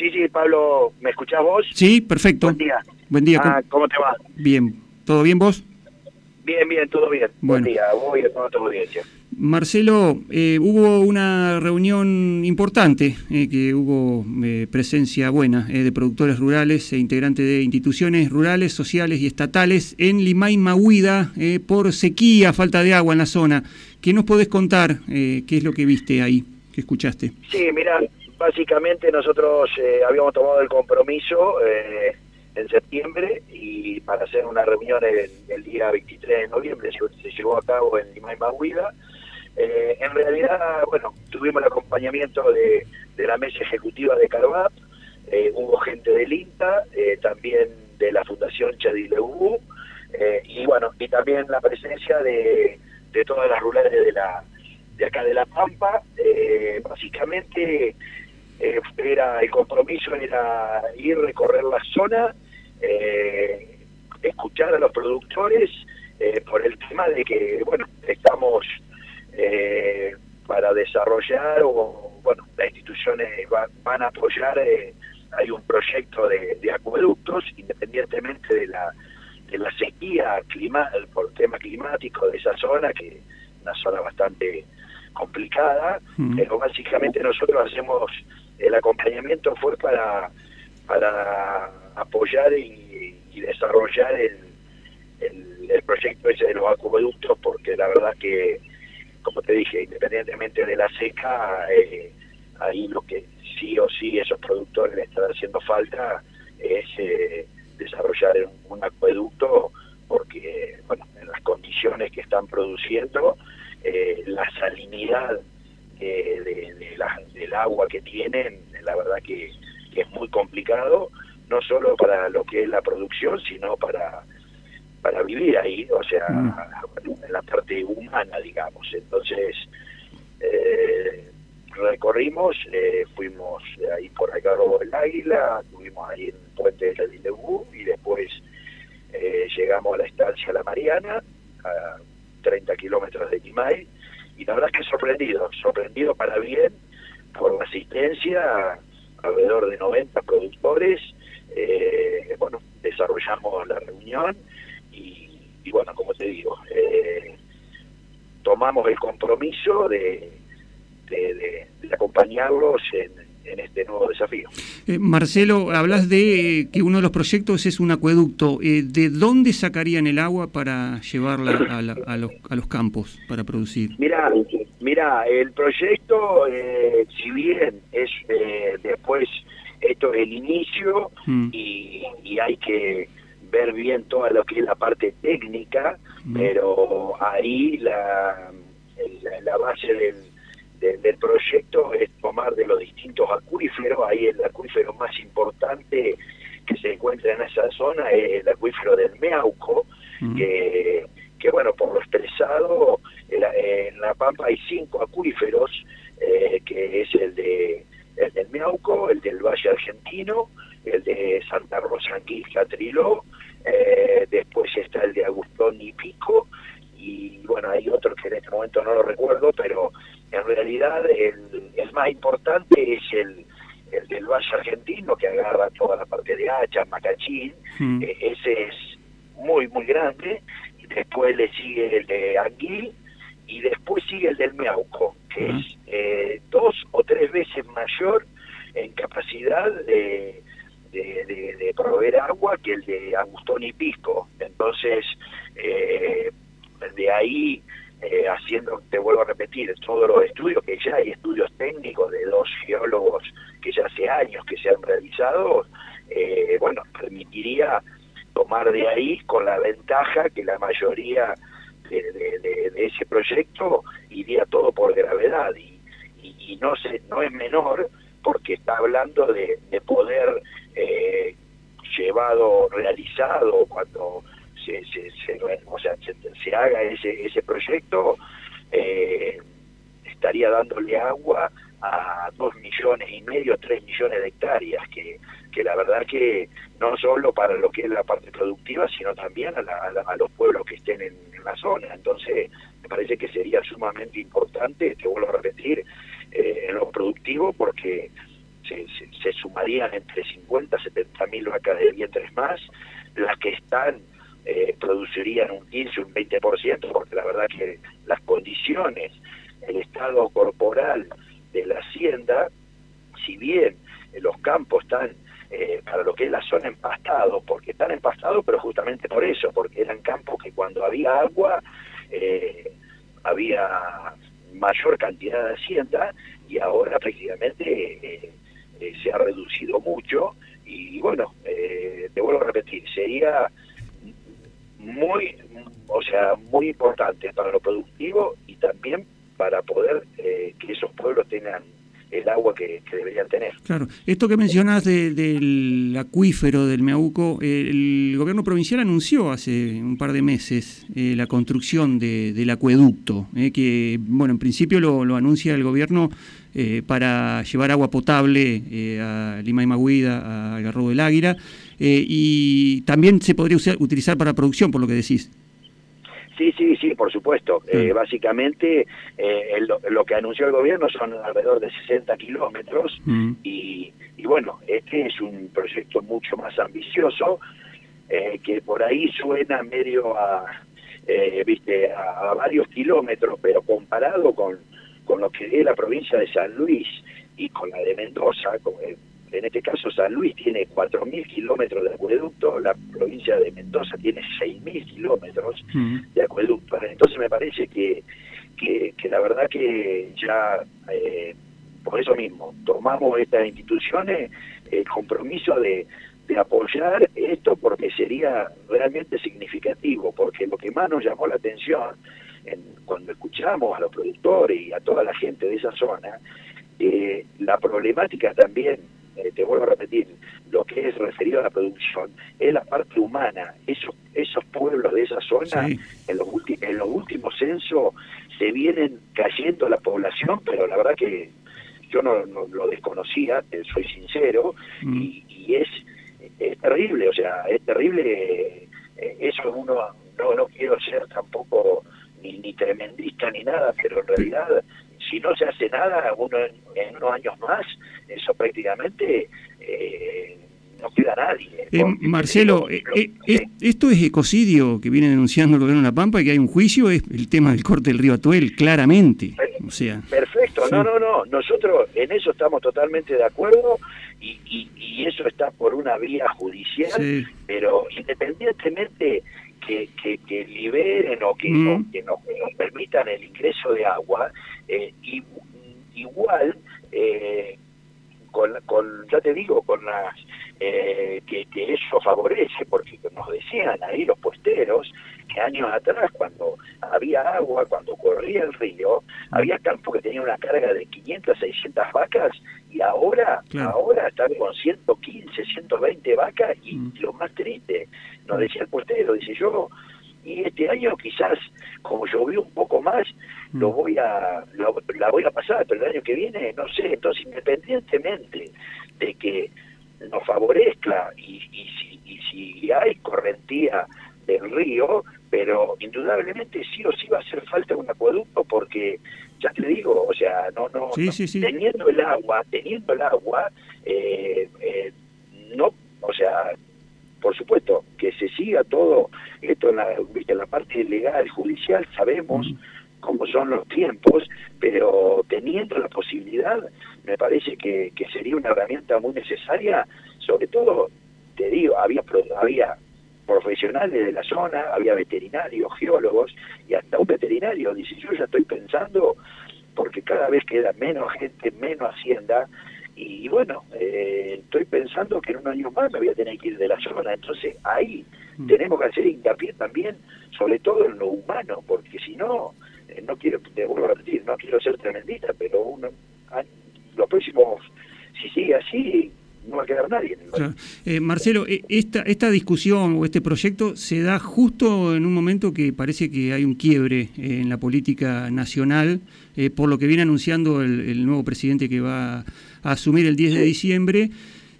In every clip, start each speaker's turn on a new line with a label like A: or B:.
A: Sí, sí, Pablo, ¿me escuchás vos?
B: Sí, perfecto.
A: Buen día.
B: Buen día.
A: Ah, ¿Cómo te va?
B: Bien. ¿Todo bien vos?
A: Bien, bien, todo bien.
B: Bueno.
A: Buen día, vos y a toda tu audiencia.
B: Marcelo, eh, hubo una reunión importante, eh, que hubo eh, presencia buena eh, de productores rurales e integrantes de instituciones rurales, sociales y estatales en Limay Mahuida eh, por sequía, falta de agua en la zona. ¿Qué nos podés contar? Eh, ¿Qué es lo que viste ahí? ¿Qué escuchaste?
A: Sí, mira, básicamente nosotros eh, habíamos tomado el compromiso eh, en septiembre y para hacer una reunión el, día 23 de noviembre se, se llevó a cabo en Limay Mahuida. Eh, en realidad, bueno, tuvimos el acompañamiento de, la mesa ejecutiva de Carvap, eh, hubo gente del INTA, también de la Fundación Chadileubu, eh, y bueno, y también la presencia de, de todas las rurales de la de acá de La Pampa. Básicamente eh, era el compromiso era ir recorrer la zona, eh, escuchar a los productores eh, por el tema de que, bueno, estamos eh, para desarrollar o, bueno, las instituciones va- van a apoyar, eh, hay un proyecto de, de acueductos, independientemente de la, de la sequía clima, por tema climático de esa zona, que es una zona bastante complicada,
B: Mm.
A: pero básicamente nosotros hacemos el acompañamiento fue para para apoyar y, desarrollar el, el, proyecto ese de los acueductos porque la verdad que como te dije independientemente de la seca eh, ahí lo que sí o sí esos productores le están haciendo falta es eh, desarrollar un, un acueducto porque bueno en las condiciones que están produciendo eh, la salinidad eh, de, de la- del agua que tienen, la verdad que, que es muy complicado, no solo para lo que es la producción, sino para, para vivir ahí, o sea,
B: Mm.
A: en la parte humana, digamos. Entonces, eh, recorrimos, eh, fuimos ahí por acá del Águila, estuvimos ahí en el puente de Chadilebú y después eh, llegamos a la estancia La Mariana, a 30 kilómetros de Quimay, y la verdad es que sorprendido, sorprendido para bien por la asistencia, alrededor de 90 productores, eh, bueno, desarrollamos la reunión y, bueno, como te digo, eh, tomamos el compromiso de, de- de acompañarlos en, en este nuevo desafío.
B: Eh, Marcelo, hablas de eh, que uno de los proyectos es un acueducto. Eh, ¿De dónde sacarían el agua para llevarla a, la- a los, a los campos para producir?
A: Mira, mira, el proyecto, eh, si bien es eh, después esto es el inicio
B: Mm.
A: y, y hay que ver bien toda lo que es la parte técnica,
B: Mm.
A: pero ahí la, la base del, del, del proyecto es tomar de los distintos acuíferos, ahí el acuífero más importante que se encuentra en esa zona es el acuífero del Meauco,
B: Mm.
A: que, que bueno, por lo expresado, en la, en La Pampa hay cinco acuíferos, eh, que es el de el del Miauco, el del Valle Argentino, el de Santa Rosa Anguisca Triló, eh, después está el de Agustón y Pico, y bueno, hay otro que en este momento no lo recuerdo, pero en realidad el, el más importante es el, el del Valle Que agarra toda la parte de Hacha, Macachín,
B: Mm.
A: eh, ese es muy, muy grande. Y después le sigue el de Anguil y después sigue el del Meauco, que
B: Ajá.
A: es eh, dos o tres veces mayor en capacidad de, de, de- de proveer agua que el de Agustón y Pisco. Entonces, eh, de ahí, eh, haciendo, te vuelvo a repetir, todos los estudios, que ya hay estudios técnicos de dos geólogos que ya hace años que se han eh, bueno, permitiría tomar de ahí con la ventaja que la mayoría de, ese proyecto iría todo por gravedad. Y, no se, no es menor porque está hablando de, de poder eh, llevado, realizado cuando se, haga ese, ese proyecto, eh, estaría dándole agua a dos millones y medio, tres millones de hectáreas, que, que la verdad que no solo para lo que es la parte productiva, sino también a, la- a la- a los pueblos que estén en, la zona. Entonces, me parece que sería sumamente importante, te vuelvo a repetir, eh, en lo productivo, porque se, se, sumarían entre 50 y 70 mil vacas de vientres más, las que están eh, producirían un 15, un 20%, porque la verdad que las condiciones, el estado corporal de la hacienda, si bien los campos están eh, para lo que es la zona empastado, porque están empastados, pero justamente por eso, porque eran campos que cuando había agua eh, había mayor cantidad de hacienda y ahora prácticamente se ha reducido mucho y bueno, te vuelvo a repetir, sería muy, o sea, muy importante para lo productivo y también para poder eh, que esos pueblos tengan el agua que, deberían tener.
B: Claro, esto que mencionas del acuífero del Meauco, el gobierno provincial anunció hace un par de meses eh, la construcción del acueducto, eh, que, bueno, en principio lo, lo anuncia el gobierno para llevar agua potable a Lima y Maguida, a Garrobo del Águila, eh, y también se podría utilizar para producción, por lo que decís.
A: Sí, sí, sí, por supuesto. Eh, básicamente eh, lo, que anunció el gobierno son alrededor de 60 kilómetros mm. y, bueno, este es un proyecto mucho más ambicioso que por ahí suena medio a, viste, a, varios kilómetros, pero comparado con, con lo que es la provincia de San Luis y con la de Mendoza, con, en este caso San Luis tiene 4.000 kilómetros de acueducto, la provincia de Mendoza tiene 6.000 kilómetros de acueducto. Entonces me parece que, que, la verdad que ya, eh, por eso mismo, tomamos estas instituciones el compromiso de, de apoyar esto porque sería realmente significativo, porque lo que más nos llamó la atención en, cuando escuchamos a los productores y a toda la gente de esa zona, eh, la problemática también eh, te vuelvo a repetir, lo que es referido a la producción, es la parte humana. Esos, esos pueblos de esa zona, en, los en los últimos censos, se vienen cayendo la población, pero la verdad que yo no, lo desconocía, soy sincero, mm. y, es, es terrible, o sea, es terrible. Eh, eso uno, no, no quiero ser tampoco ni, ni tremendista ni nada, pero en realidad si no se hace nada uno en, unos años más, eso prácticamente eh, no queda nadie.
B: Eh, Marcelo, eh, esto es ecocidio que viene denunciando el gobierno de La Pampa y que hay un juicio, es el tema del corte del río Atuel, claramente. O sea,
A: Perfecto, no, no, no, nosotros en eso estamos totalmente de acuerdo y, y, eso está por una vía judicial, pero independientemente que, que, liberen o que, mm. que, nos, permitan el ingreso de agua, eh, y, igual, eh, con, con, ya te digo, con las eh, que, que, eso favorece, porque nos decían ahí los puesteros que años atrás, cuando había agua, cuando corría el río, había campos que tenían una carga de 500, 600 vacas y ahora, ahora están con 115, 120 vacas y mm. lo más triste, nos decía el postero, dice yo, y este año quizás como llovió un poco más lo mm. voy a la voy a pasar pero el año que viene no sé entonces independientemente de que nos favorezca y, y, si, y si hay correntía del río pero indudablemente sí o sí va a hacer falta un acueducto porque ya te digo o sea no no, teniendo el agua teniendo el agua eh, eh, no o sea por supuesto, que se siga todo esto en la, en la parte legal, judicial, sabemos cómo son los tiempos, pero teniendo la posibilidad, me parece que, que sería una herramienta muy necesaria, sobre todo, te digo, había, había profesionales de la zona, había veterinarios, geólogos, y hasta un veterinario dice, yo ya estoy pensando, porque cada vez queda menos gente, menos hacienda, y bueno, eh, estoy pensando que en un año más me voy a tener que ir de la zona, entonces ahí mm. tenemos que hacer hincapié también, sobre todo en lo humano, porque si no, eh, no quiero, te vuelvo a repetir, no quiero ser tremendista, pero uno, los próximos, si sigue así, no va a quedar nadie.
B: Eh, Marcelo, esta, esta discusión o este proyecto se da justo en un momento que parece que hay un quiebre en la política nacional, por lo que viene anunciando el, el nuevo presidente que va a asumir el 10 de diciembre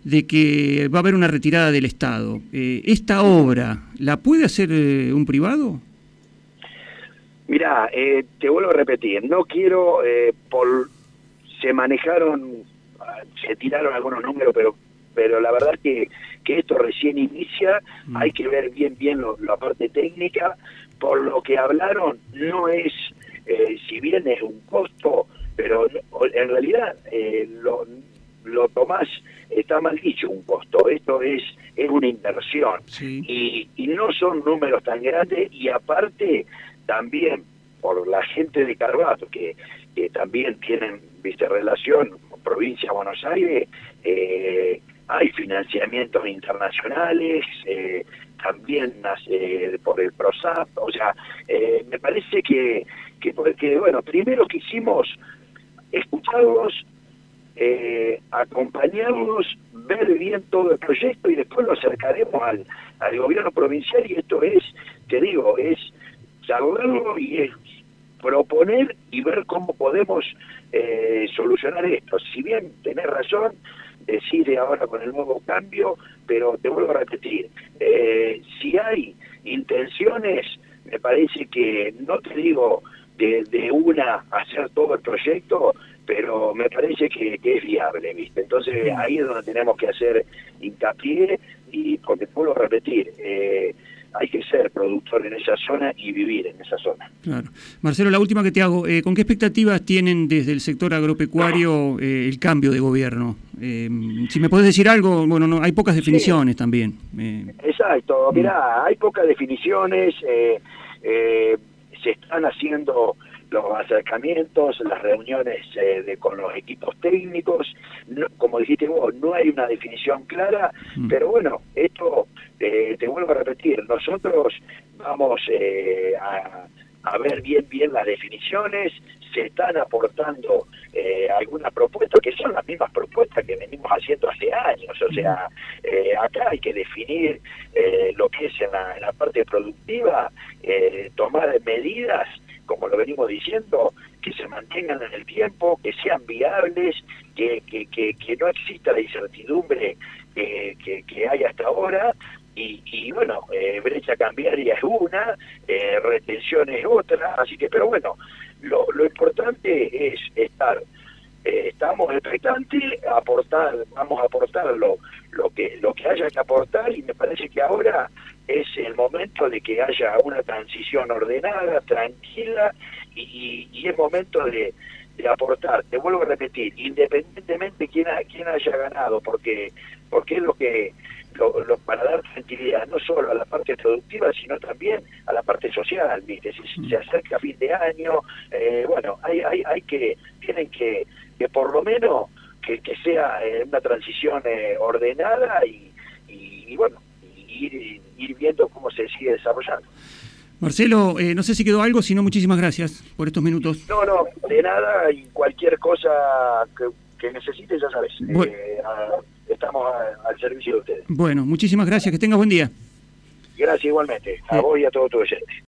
B: de que va a haber una retirada del Estado. Eh, ¿Esta obra la puede hacer eh, un privado?
A: Mira, eh, te vuelvo a repetir, no quiero, por, se manejaron se tiraron algunos números, pero pero la verdad que, que esto recién inicia, mm. hay que ver bien bien la parte técnica, por lo que hablaron no es, eh, si bien es un costo, pero en realidad eh, lo, lo tomás, está mal dicho un costo, esto es, es una inversión. Y, y no son números tan grandes y aparte también por la gente de Carvato, que, que también tienen viste relación con provincia de Buenos Aires, eh, hay financiamientos internacionales, eh, también eh, por el PROSAP, o sea, eh, me parece que, que, porque, bueno, primero quisimos escucharlos, eh, acompañarlos, ver bien todo el proyecto y después lo acercaremos al, al gobierno provincial y esto es, te digo, es saludarlo y es proponer y ver cómo podemos eh, solucionar esto. Si bien tenés razón, decide ahora con el nuevo cambio, pero te vuelvo a repetir, eh, si hay intenciones, me parece que, no te digo de, de una hacer todo el proyecto, pero me parece que, es viable, ¿viste? Entonces ahí es donde tenemos que hacer hincapié y, porque puedo repetir, eh, hay que ser productor en esa zona y vivir en esa zona.
B: Claro. Marcelo, la última que te hago, eh, ¿con qué expectativas tienen desde el sector agropecuario eh, el cambio de gobierno? Eh, si me puedes decir algo, bueno, no, hay pocas definiciones también.
A: Exacto, mirá, hay pocas definiciones, se están haciendo los acercamientos, las reuniones de, con los equipos técnicos, como dijiste vos, no hay una definición clara, mm. pero bueno, esto te vuelvo a repetir, nosotros vamos eh, a, ver bien bien las definiciones, se están aportando eh, algunas propuestas que son las mismas propuestas que venimos haciendo hace años, o sea, eh, acá hay que definir lo que es en la, en la parte productiva, tomar medidas, como lo venimos diciendo, que se mantengan en el tiempo, que sean viables, que, que, que, que no exista la incertidumbre que, que hay hasta ahora, y, bueno, eh, brecha cambiaria es una, eh, retención es otra, así que, pero bueno, lo, importante es estar, eh, estamos expectantes, aportar, vamos a aportar lo, lo, que, lo que haya que aportar y me parece que ahora es el momento de que haya una transición ordenada, tranquila y, y, es momento de, de aportar, te vuelvo a repetir, independientemente quién, quién haya ganado, porque, porque es lo que lo, para dar tranquilidad no solo a la parte productiva, sino también a la parte social, ¿viste? Si se acerca fin de año, eh, bueno, hay, hay, hay que, tienen que, que por lo menos que, que sea eh, una transición eh, ordenada y, y, bueno, ir, ir viendo cómo se sigue desarrollando.
B: Marcelo, no sé si quedó algo, sino muchísimas gracias por estos minutos.
A: No, no, de nada y cualquier cosa que, que necesites, ya sabes estamos al servicio de ustedes.
B: Bueno, muchísimas gracias, que tengas buen día.
A: Gracias igualmente, a vos y a todo tu oyente.